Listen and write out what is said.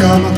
come. on.